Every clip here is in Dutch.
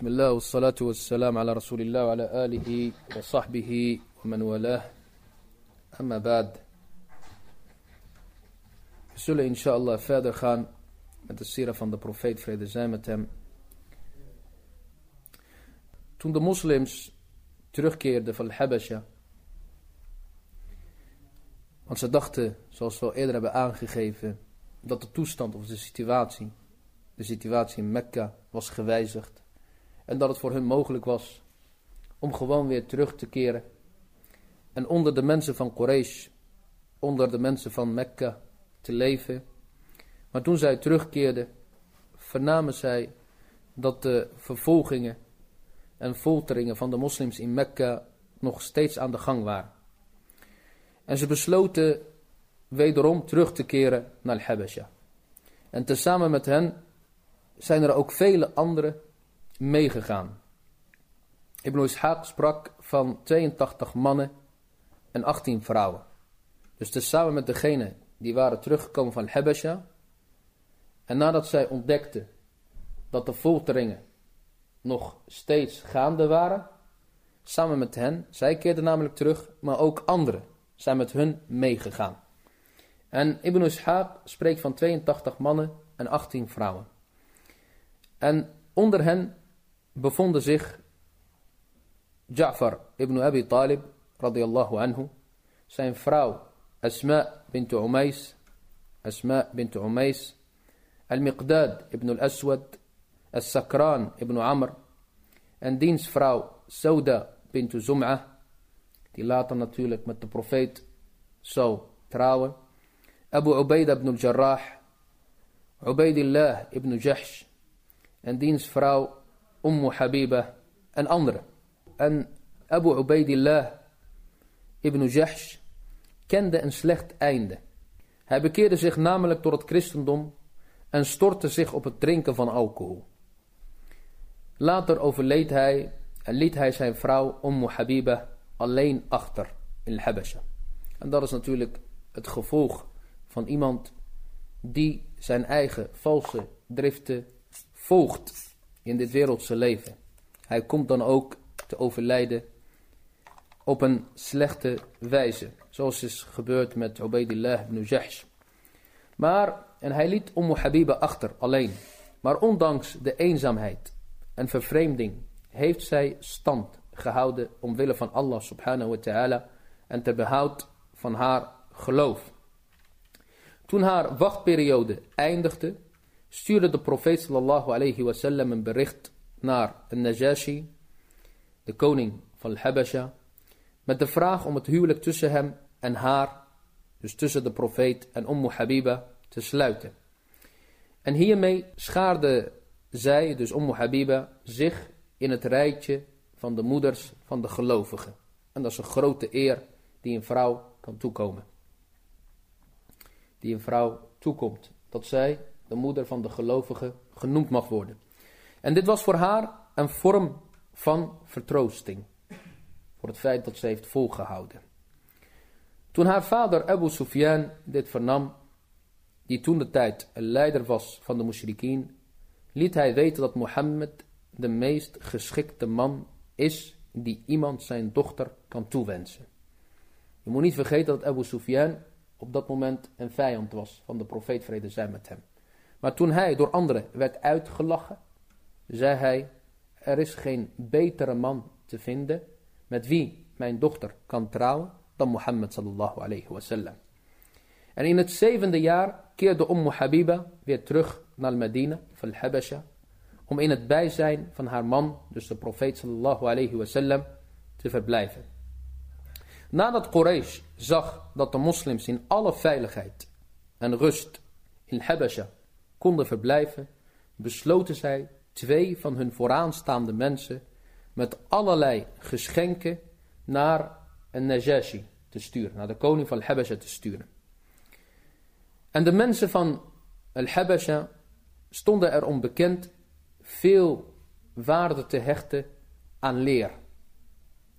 بسم الله والصلاة والسلام على رسول الله وعلى آله وصحبه ومن والاه أما بعد We zullen inshallah verder gaan met de sira van de profeet vrede zij met hem. Toen de moslims terugkeerden van Habasha, want ze dachten, zoals we al eerder hebben aangegeven, dat de toestand of de situatie, de situatie in Mekka was gewijzigd. En dat het voor hun mogelijk was om gewoon weer terug te keren. En onder de mensen van Quraysh, onder de mensen van Mekka te leven. Maar toen zij terugkeerden, vernamen zij dat de vervolgingen en folteringen van de moslims in Mekka nog steeds aan de gang waren. En ze besloten wederom terug te keren naar Habasha. En tezamen met hen zijn er ook vele anderen meegegaan. Ibn Ishaq sprak van 82 mannen en 18 vrouwen. Dus tezamen met degene die waren teruggekomen van Habasha. En nadat zij ontdekten dat de folteringen nog steeds gaande waren, samen met hen, zij keerden namelijk terug, maar ook anderen zijn met hun meegegaan. En Ibn Ishaq spreekt van 82 mannen en 18 vrouwen. En onder hen bevonden zich Ja'far ibn Abi Talib, radiyallahu anhu, zijn vrouw Asma bint Umays, Asma bint Umays, Al-Miqdad ibn al-Aswad, Al-Sakran ibn Amr, en diens vrouw Sauda bint Zum'ah, die later natuurlijk met de profeet zou trouwen, Abu Ubaidah ibn al-Jarrah, Ubaidillah ibn Jahsh, en diens vrouw Ummu Habiba en anderen. En Abu Ubaidillah ibn Jahsh kende een slecht einde. Hij bekeerde zich namelijk tot het christendom en stortte zich op het drinken van alcohol. Later overleed hij en liet hij zijn vrouw Ummu Habiba alleen achter in Habasha. En dat is natuurlijk het gevolg van iemand die zijn eigen valse driften volgt in dit wereldse leven. Hij komt dan ook te overlijden op een slechte wijze. Zoals is gebeurd met Ubaidillah ibn Jahsh. Maar, en hij liet Ummu Habiba achter, alleen. Maar ondanks de eenzaamheid en vervreemding heeft zij stand gehouden omwille van Allah subhanahu wa ta'ala en ter behoud van haar geloof. Toen haar wachtperiode eindigde, stuurde de profeet sallallahu alayhi wasallam een bericht naar Najashi, de koning van Habasha, met de vraag om het huwelijk tussen hem en haar, dus tussen de profeet en Ummu Habiba, te sluiten. En hiermee schaarde zij, dus Ummu Habiba, zich in het rijtje van de moeders van de gelovigen. En dat is een grote eer die een vrouw kan toekomen. Die een vrouw toekomt. Dat zij, de moeder van de gelovigen, genoemd mag worden. En dit was voor haar een vorm van vertroosting. Voor het feit dat ze heeft volgehouden. Toen haar vader Abu Sufyan dit vernam, die toen de tijd een leider was van de mushrikien, liet hij weten dat Mohammed de meest geschikte man is die iemand zijn dochter kan toewensen. Je moet niet vergeten dat Abu Sufyan op dat moment een vijand was van de profeet vrede zij met hem. Maar toen hij door anderen werd uitgelachen, zei hij, er is geen betere man te vinden met wie mijn dochter kan trouwen dan Mohammed sallallahu alayhi wasallam. En in het zevende jaar keerde Ummu Habiba weer terug naar Medina van Habasha om in het bijzijn van haar man, dus de profeet sallallahu alayhi wasallam, te verblijven. Nadat Quraysh zag dat de moslims in alle veiligheid en rust in Habasha konden verblijven, besloten zij twee van hun vooraanstaande mensen met allerlei geschenken naar een Najashi te sturen, naar de koning van Habasha te sturen. En de mensen van Al-Habasha stonden erom bekend veel waarde te hechten aan leer.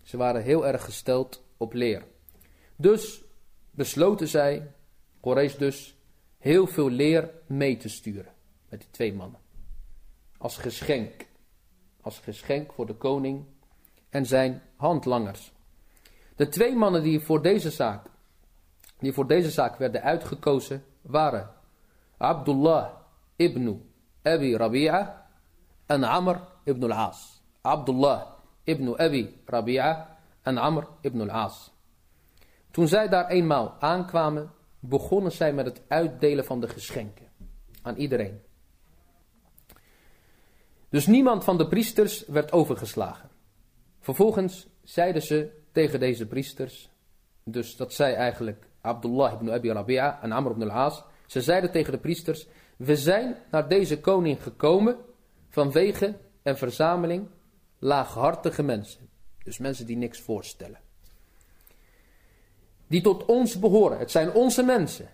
Ze waren heel erg gesteld op leer. Dus besloten zij, Quraysh dus, heel veel leer mee te sturen met die twee mannen. Als geschenk als geschenk voor de koning en zijn handlangers. De twee mannen die voor deze zaak, die voor deze zaak werden uitgekozen waren Abdullah ibn Abi Rabi'a en Amr ibn al-As. Abdullah ibn Abi Rabi'a en Amr ibn al-As. Toen zij daar eenmaal aankwamen, begonnen zij met het uitdelen van de geschenken aan iedereen. Dus niemand van de priesters werd overgeslagen. Vervolgens zeiden ze tegen deze priesters, dus dat zij eigenlijk Abdullah ibn Abi Rabi'a en Amr ibn al-As, ze zeiden tegen de priesters, we zijn naar deze koning gekomen vanwege een verzameling laaghartige mensen. Dus mensen die niks voorstellen. Die tot ons behoren. Het zijn onze mensen.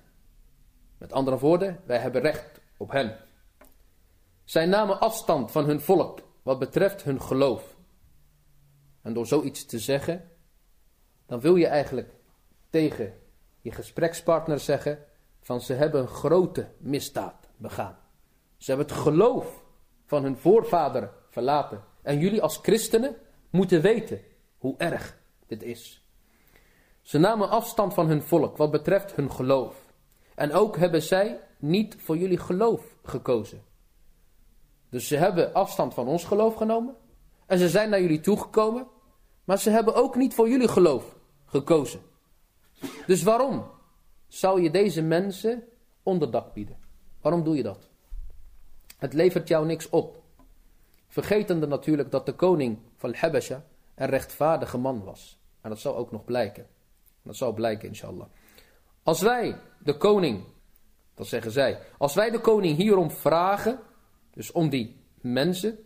Met andere woorden, wij hebben recht op hen. Zij namen afstand van hun volk wat betreft hun geloof. En door zoiets te zeggen, dan wil je eigenlijk tegen je gesprekspartner zeggen van ze hebben een grote misdaad begaan. Ze hebben het geloof van hun voorvaderen verlaten. En jullie als christenen moeten weten hoe erg dit is. Ze namen afstand van hun volk wat betreft hun geloof. En ook hebben zij niet voor jullie geloof gekozen. Dus ze hebben afstand van ons geloof genomen. En ze zijn naar jullie toegekomen. Maar ze hebben ook niet voor jullie geloof gekozen. Dus waarom zou je deze mensen onderdak bieden? Waarom doe je dat? Het levert jou niks op. Vergetende natuurlijk dat de koning van Habasha een rechtvaardige man was. En dat zal ook nog blijken. Dat zal blijken, inshallah. Als wij de koning, dat zeggen zij, als wij de koning hierom vragen, dus om die mensen,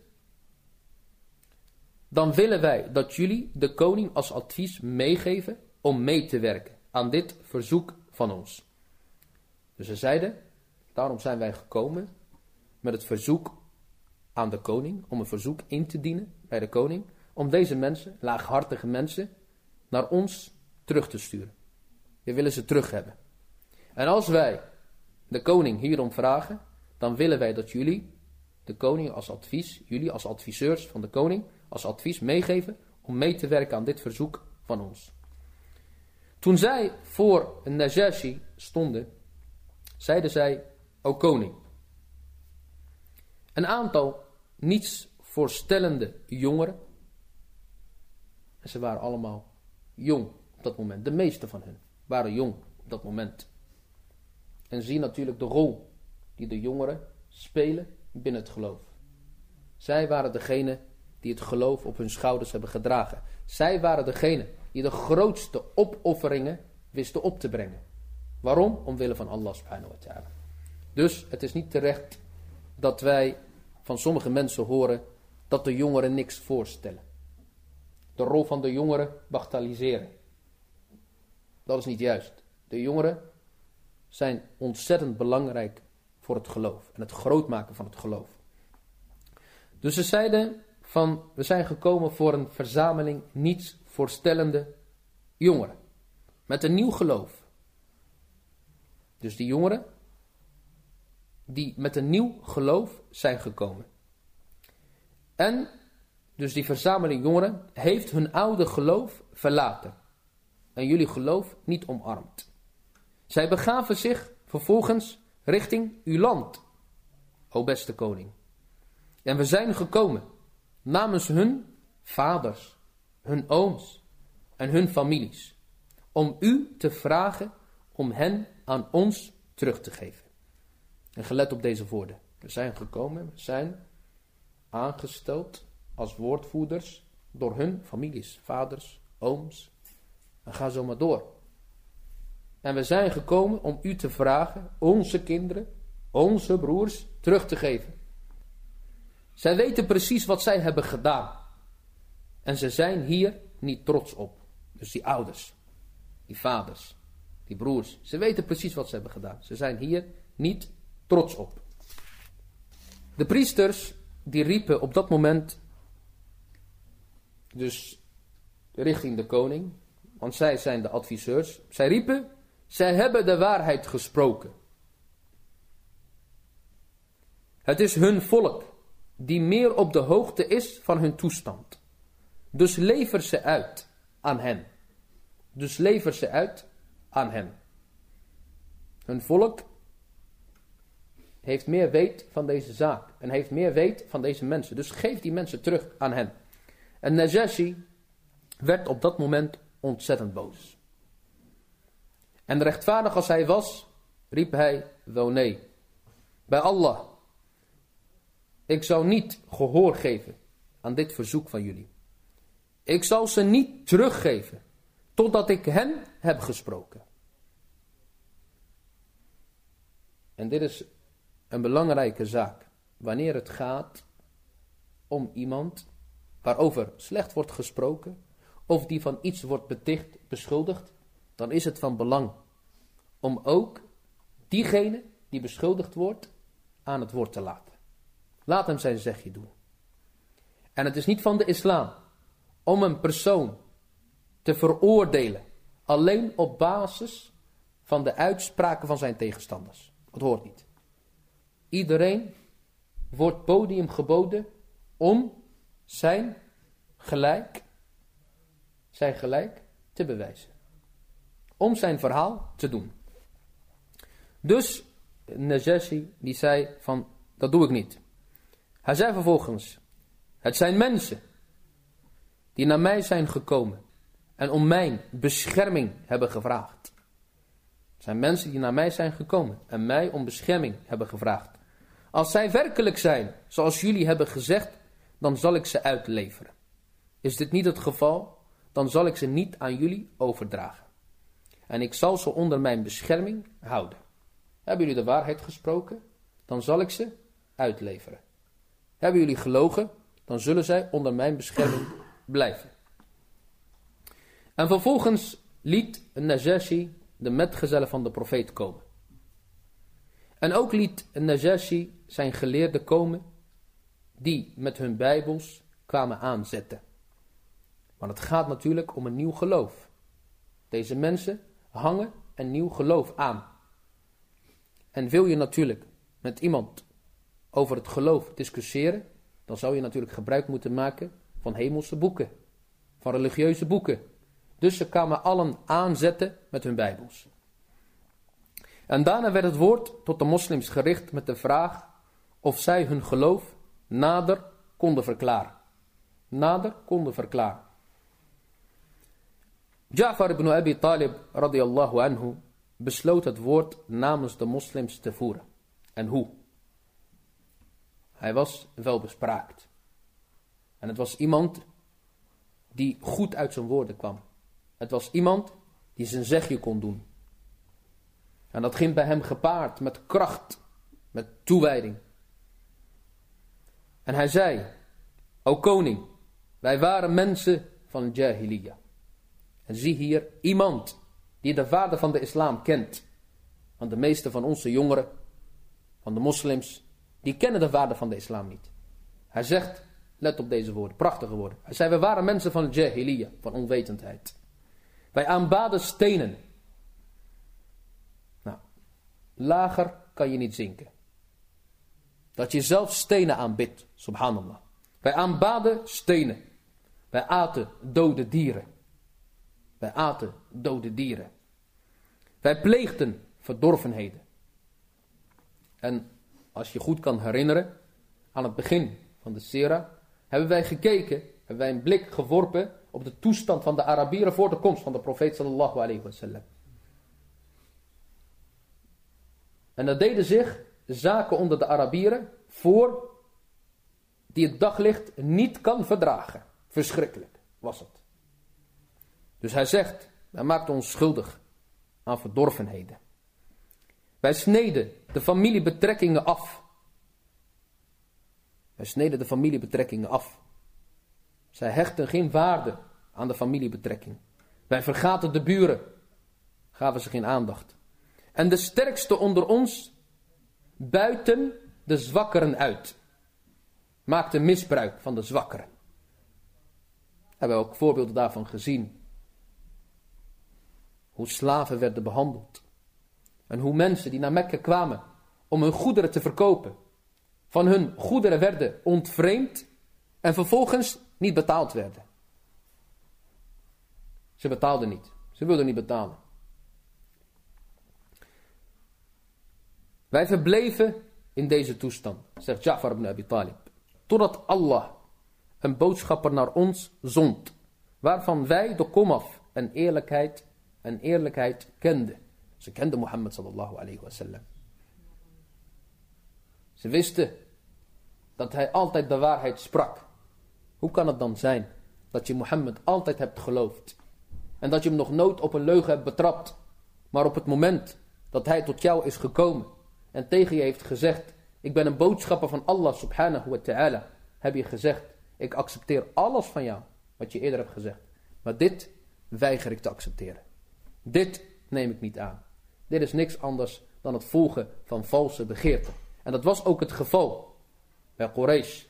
dan willen wij dat jullie de koning als advies meegeven om mee te werken aan dit verzoek van ons. Dus ze zeiden, daarom zijn wij gekomen met het verzoek aan de koning, om een verzoek in te dienen bij de koning, om deze mensen, laaghartige mensen, naar ons terug te sturen. We willen ze terug hebben. En als wij de koning hierom vragen, dan willen wij dat jullie de koning als advies, jullie als adviseurs van de koning, als advies meegeven om mee te werken aan dit verzoek van ons. Toen zij voor een Najashi stonden, zeiden zij, o koning, een aantal niets voorstellende jongeren, en ze waren allemaal jong op dat moment, de meeste van hen waren jong op dat moment. En zie natuurlijk de rol die de jongeren spelen binnen het geloof. Zij waren degene die het geloof op hun schouders hebben gedragen. Zij waren degene die de grootste opofferingen wisten op te brengen. Waarom? Omwille van Allah subhanahu wa ta'ala. Dus het is niet terecht dat wij van sommige mensen horen dat de jongeren niks voorstellen. De rol van de jongeren bagatelliseren. Dat is niet juist. De jongeren zijn ontzettend belangrijk voor het geloof en het grootmaken van het geloof. Dus ze zeiden van we zijn gekomen voor een verzameling niets voorstellende jongeren met een nieuw geloof. Dus die jongeren die met een nieuw geloof zijn gekomen. En dus die verzameling jongeren heeft hun oude geloof verlaten en jullie geloof niet omarmd. Zij begaven zich vervolgens richting uw land, o beste koning. En we zijn gekomen namens hun vaders, hun ooms en hun families, om u te vragen om hen aan ons terug te geven. En gelet op deze woorden. We zijn gekomen, we zijn aangesteld als woordvoerders door hun families, vaders, ooms. En ga zo maar door. En we zijn gekomen om u te vragen onze kinderen, onze broers, terug te geven. Zij weten precies wat zij hebben gedaan. En ze zijn hier niet trots op. Dus die ouders, die vaders, die broers. Ze weten precies wat ze hebben gedaan. Ze zijn hier niet trots op. De priesters die riepen op dat moment dus richting de koning, want zij zijn de adviseurs. Zij riepen, zij hebben de waarheid gesproken. Het is hun volk die meer op de hoogte is van hun toestand. Dus lever ze uit aan hen. Dus lever ze uit aan hen. Hun volk heeft meer weet van deze zaak. En heeft meer weet van deze mensen. Dus geef die mensen terug aan hen. En Najashi werd op dat moment ontzettend boos. En rechtvaardig als hij was, riep hij wel nee. Bij Allah. Ik zou niet gehoor geven aan dit verzoek van jullie. Ik zal ze niet teruggeven totdat ik hen heb gesproken. En dit is een belangrijke zaak. Wanneer het gaat om iemand waarover slecht wordt gesproken, of die van iets wordt beticht, beschuldigd, dan is het van belang om ook diegene die beschuldigd wordt aan het woord te laten. Laat hem zijn zegje doen. En het is niet van de islam om een persoon te veroordelen alleen op basis van de uitspraken van zijn tegenstanders. Dat hoort niet. Iedereen wordt podium geboden om zijn gelijk, zijn gelijk te bewijzen. Om zijn verhaal te doen. Dus Najashi die zei van dat doe ik niet. Hij zei vervolgens, het zijn mensen die naar mij zijn gekomen en om mijn bescherming hebben gevraagd. Het zijn mensen die naar mij zijn gekomen en mij om bescherming hebben gevraagd. Als zij werkelijk zijn, zoals jullie hebben gezegd, dan zal ik ze uitleveren. Is dit niet het geval, dan zal ik ze niet aan jullie overdragen. En ik zal ze onder mijn bescherming houden. Hebben jullie de waarheid gesproken, dan zal ik ze uitleveren. Hebben jullie gelogen, dan zullen zij onder mijn bescherming blijven. En vervolgens liet Najashi de metgezellen van de profeet komen. En ook liet Najashi zijn geleerden komen die met hun bijbels kwamen aanzetten. Want het gaat natuurlijk om een nieuw geloof. Deze mensen hangen een nieuw geloof aan. En wil je natuurlijk met iemand over het geloof discussiëren, dan zou je natuurlijk gebruik moeten maken van hemelse boeken, van religieuze boeken. Dus ze kwamen allen aanzetten met hun bijbels. En daarna werd het woord tot de moslims gericht met de vraag of zij hun geloof nader konden verklaren. Nader konden verklaren. Ja'far ibn Abi Talib radiyallahu anhu besloot het woord namens de moslims te voeren. En hoe? Hij was welbespraakt. En het was iemand die goed uit zijn woorden kwam. Het was iemand die zijn zegje kon doen. En dat ging bij hem gepaard met kracht, met toewijding. En hij zei, o koning, wij waren mensen van Jahiliyyah. En zie hier iemand die de waarde van de islam kent. Want de meeste van onze jongeren, van de moslims, die kennen de waarde van de islam niet. Hij zegt, let op deze woorden, prachtige woorden. Hij zei, we waren mensen van Jahiliyyah, van onwetendheid. Wij aanbaden stenen. Nou, lager kan je niet zinken. Dat je zelf stenen aanbidt, subhanallah. Wij aanbaden stenen. Wij aten dode dieren. Wij aten dode dieren. Wij pleegden verdorvenheden. En als je goed kan herinneren, aan het begin van de Sera, hebben wij gekeken, hebben wij een blik geworpen op de toestand van de Arabieren voor de komst van de profeet sallallahu alayhi wasallam. En dat deden zich zaken onder de Arabieren voor die het daglicht niet kan verdragen. Verschrikkelijk was het. Dus hij zegt, hij maakt ons schuldig aan verdorvenheden. Wij sneden de familiebetrekkingen af. Wij sneden de familiebetrekkingen af. Zij hechten geen waarde aan de familiebetrekking. Wij vergaten de buren, gaven ze geen aandacht. En de sterkste onder ons buiten de zwakkeren uit. Maakten misbruik van de zwakkeren. Hebben we ook voorbeelden daarvan gezien. Hoe slaven werden behandeld. En hoe mensen die naar Mekka kwamen om hun goederen te verkopen, van hun goederen werden ontvreemd en vervolgens niet betaald werden. Ze betaalden niet. Ze wilden niet betalen. Wij verbleven in deze toestand, zegt Ja'far ibn Abi Talib, totdat Allah een boodschapper naar ons zond, waarvan wij de komaf en eerlijkheid en eerlijkheid kenden. Ze kenden Mohammed sallallahu alayhi wasallam. Ze wisten dat hij altijd de waarheid sprak. Hoe kan het dan zijn dat je Mohammed altijd hebt geloofd en dat je hem nog nooit op een leugen hebt betrapt, maar op het moment dat hij tot jou is gekomen en tegen je heeft gezegd, ik ben een boodschapper van Allah subhanahu wa ta'ala, heb je gezegd, ik accepteer alles van jou, wat je eerder hebt gezegd. Maar dit weiger ik te accepteren. Dit neem ik niet aan. Dit is niks anders dan het volgen van valse begeerten. En dat was ook het geval bij Quraysh.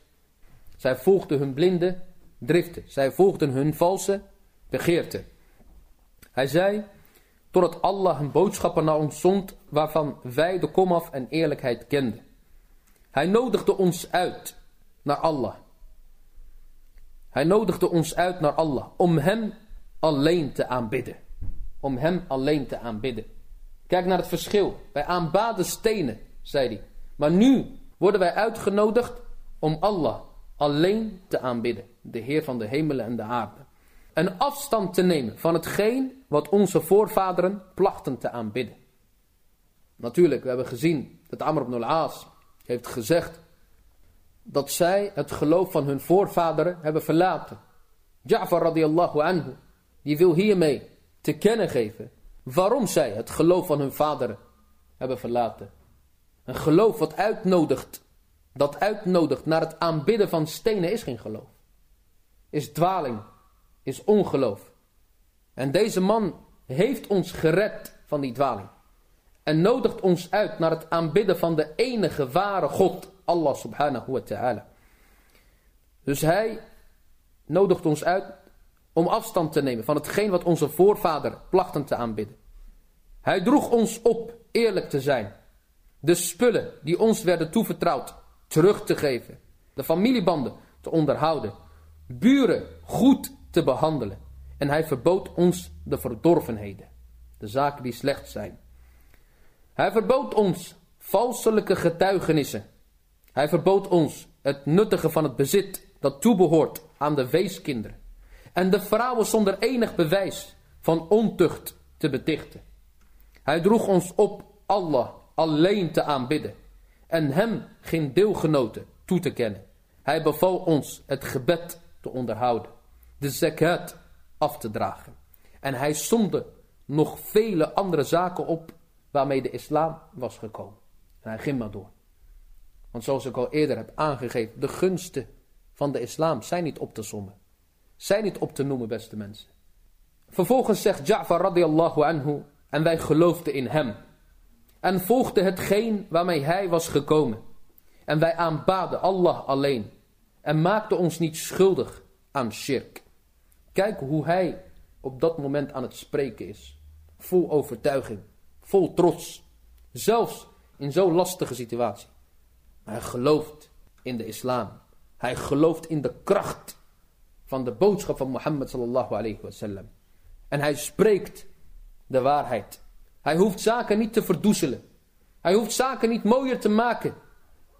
Zij volgden hun blinde driften. Zij volgden hun valse begeerten. Hij zei, totdat Allah een boodschapper naar ons zond waarvan wij de komaf en eerlijkheid kenden. Hij nodigde ons uit naar Allah. Hij nodigde ons uit naar Allah om hem alleen te aanbidden. Om hem alleen te aanbidden. Kijk naar het verschil. Wij aanbaden stenen, zei hij. Maar nu worden wij uitgenodigd om Allah alleen te aanbidden. De Heer van de hemelen en de aarde. Een afstand te nemen van hetgeen wat onze voorvaderen plachten te aanbidden. Natuurlijk, we hebben gezien dat Amr ibn al-Aas heeft gezegd dat zij het geloof van hun voorvaderen hebben verlaten. Ja'far radiallahu anhu, die wil hiermee te kennen geven waarom zij het geloof van hun vaderen hebben verlaten. Een geloof wat uitnodigt, dat uitnodigt naar het aanbidden van stenen is geen geloof. Is dwaling, is ongeloof. En deze man heeft ons gered van die dwaling. En nodigt ons uit naar het aanbidden van de enige ware God, Allah subhanahu wa ta'ala. Dus hij nodigt ons uit om afstand te nemen van hetgeen wat onze voorvader plachten te aanbidden. Hij droeg ons op eerlijk te zijn, de spullen die ons werden toevertrouwd terug te geven, de familiebanden te onderhouden, buren goed te behandelen. En hij verbood ons de verdorvenheden, de zaken die slecht zijn. Hij verbood ons valselijke getuigenissen. Hij verbood ons het nuttige van het bezit dat toebehoort aan de weeskinderen. En de vrouwen zonder enig bewijs van ontucht te betichten. Hij droeg ons op Allah alleen te aanbidden en hem geen deelgenoten toe te kennen. Hij beval ons het gebed te onderhouden, de zakat af te dragen. En hij somde nog vele andere zaken op waarmee de islam was gekomen. En hij ging maar door. Want zoals ik al eerder heb aangegeven, de gunsten van de islam zijn niet op te sommen. Zijn niet op te noemen, beste mensen. Vervolgens zegt Ja'far radiallahu anhu, en wij geloofden in hem. En volgden hetgeen waarmee hij was gekomen. En wij aanbaden Allah alleen. En maakten ons niet schuldig aan shirk. Kijk hoe hij op dat moment aan het spreken is. Vol overtuiging. Vol trots. Zelfs in zo'n lastige situatie. hij gelooft in de islam. Hij gelooft in de kracht van de boodschap van Mohammed sallallahu alayhi wasallam. En hij spreekt de waarheid. Hij hoeft zaken niet te verdoezelen. Hij hoeft zaken niet mooier te maken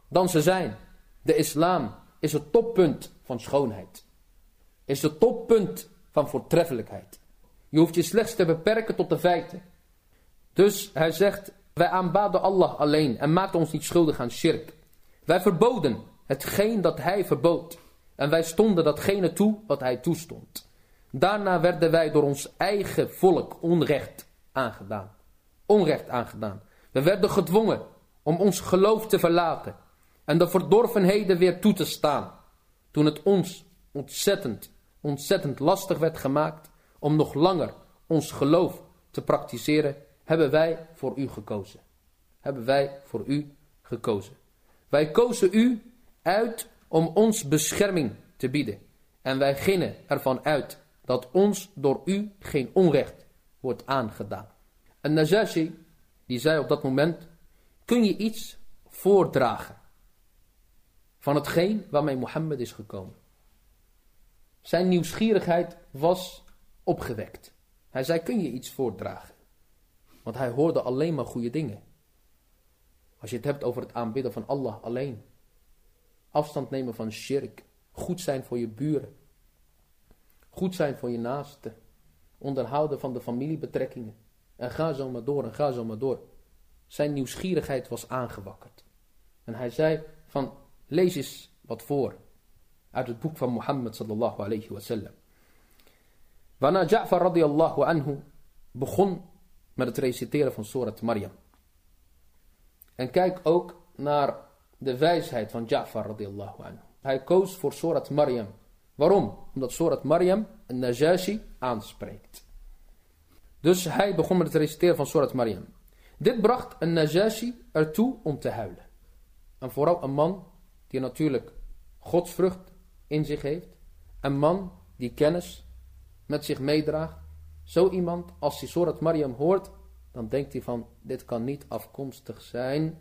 dan ze zijn. De islam is het toppunt van schoonheid. Is het toppunt van voortreffelijkheid. Je hoeft je slechts te beperken tot de feiten. Dus hij zegt, wij aanbaden Allah alleen en maakten ons niet schuldig aan shirk. Wij verboden hetgeen dat hij verbood. En wij stonden datgene toe wat hij toestond. Daarna werden wij door ons eigen volk onrecht aangedaan. Onrecht aangedaan. We werden gedwongen om ons geloof te verlaten en de verdorvenheden weer toe te staan. Toen het ons ontzettend, ontzettend lastig werd gemaakt om nog langer ons geloof te praktiseren, hebben wij voor u gekozen. Hebben wij voor u gekozen. Wij kozen u uit om ons bescherming te bieden. En wij gingen ervan uit dat ons door u geen onrecht wordt aangedaan. En Najashi, die zei op dat moment, kun je iets voordragen? van hetgeen waarmee Mohammed is gekomen. Zijn nieuwsgierigheid was opgewekt. Hij zei, kun je iets voordragen? Want hij hoorde alleen maar goede dingen. Als je het hebt over het aanbidden van Allah alleen. Afstand nemen van shirk. Goed zijn voor je buren. Goed zijn voor je naasten. Onderhouden van de familiebetrekkingen. En ga zo maar door en ga zo maar door. Zijn nieuwsgierigheid was aangewakkerd. En hij zei van lees eens wat voor. Uit het boek van Mohammed sallallahu alayhi wa sallam. Waarna Ja'far anhu begon met het reciteren van Surat Maryam. En kijk ook naar de wijsheid van Ja'far radiyallahu anhu. Hij koos voor Surat Maryam. Waarom? Omdat Surat Maryam een Najashi aanspreekt. Dus hij begon met het reciteren van Surat Maryam. Dit bracht een Najashi ertoe om te huilen. En vooral een man die natuurlijk godsvrucht in zich heeft. Een man die kennis met zich meedraagt. Zo iemand, als hij Surat Maryam hoort, dan denkt hij van, dit kan niet afkomstig zijn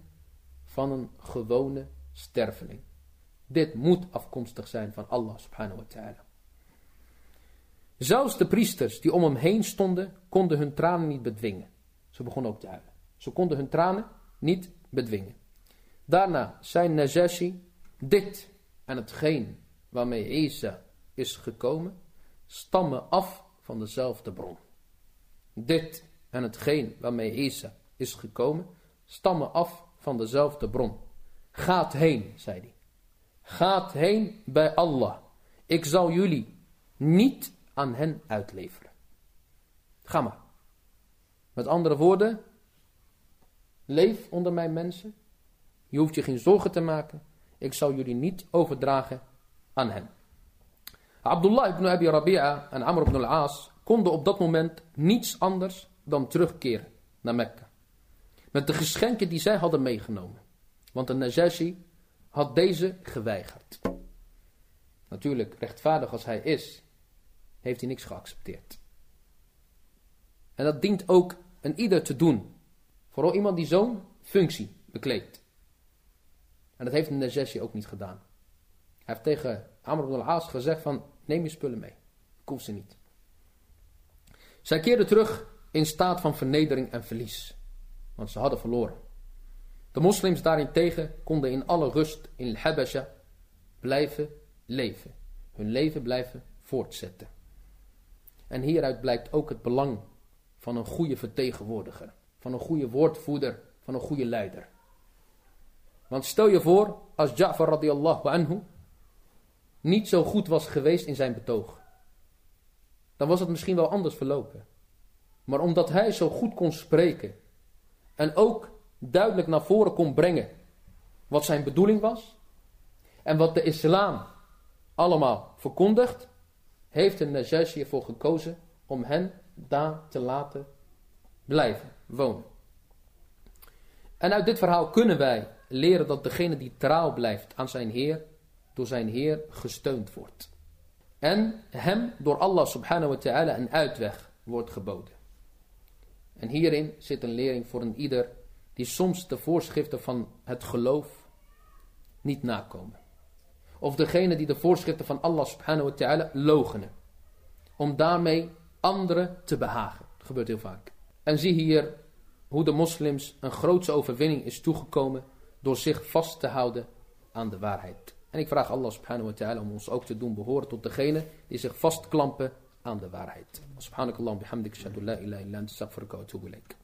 van een gewone sterveling. Dit moet afkomstig zijn van Allah subhanahu wa ta'ala. Zelfs de priesters die om hem heen stonden, konden hun tranen niet bedwingen. Ze begonnen ook te huilen. Ze konden hun tranen niet bedwingen. Daarna zei Najashi, dit en hetgeen waarmee Isa is gekomen, stammen af van dezelfde bron. Dit en hetgeen waarmee Isa is gekomen, stammen af van dezelfde bron. Gaat heen, zei hij. Gaat heen bij Allah. Ik zal jullie niet aan hen uitleveren. Ga maar. Met andere woorden, leef onder mijn mensen. Je hoeft je geen zorgen te maken. Ik zal jullie niet overdragen aan hen. Abdullah ibn Abi Rabi'a en Amr ibn al-As konden op dat moment niets anders dan terugkeren naar Mekka. Met de geschenken die zij hadden meegenomen. Want de Najashi had deze geweigerd. Natuurlijk, rechtvaardig als hij is, heeft hij niks geaccepteerd. En dat dient ook een ieder te doen. Vooral iemand die zo'n functie bekleedt. En dat heeft de Najashi ook niet gedaan. Hij heeft tegen Amr ibn al-As gezegd van, neem je spullen mee. Ik hoef ze niet. Zij keerden terug in staat van vernedering en verlies. Want ze hadden verloren. De moslims daarentegen konden in alle rust in Habasha blijven leven. Hun leven blijven voortzetten. En hieruit blijkt ook het belang van een goede vertegenwoordiger. Van een goede woordvoerder. Van een goede leider. Want stel je voor als Ja'far radiallahu anhu niet zo goed was geweest in zijn betoog. Dan was het misschien wel anders verlopen. Maar omdat hij zo goed kon spreken en ook duidelijk naar voren kon brengen wat zijn bedoeling was en wat de islam allemaal verkondigt, heeft de Najashi ervoor gekozen om hen daar te laten blijven wonen. En uit dit verhaal kunnen wij leren dat degene die trouw blijft aan zijn Heer, door zijn Heer gesteund wordt. En hem door Allah subhanahu wa ta'ala een uitweg wordt geboden. En hierin zit een lering voor een ieder die soms de voorschriften van het geloof niet nakomen. Of degene die de voorschriften van Allah subhanahu wa ta'ala logenen. Om daarmee anderen te behagen. Dat gebeurt heel vaak. En zie hier hoe de moslims een grootse overwinning is toegekomen door zich vast te houden aan de waarheid. En ik vraag Allah subhanahu wa ta'ala om ons ook te doen behoren tot degene die zich vastklampen aan de waarheid. Subhanakallah bihamdik shadu la ilaha illa astaghfiruka wa atubu ilaik.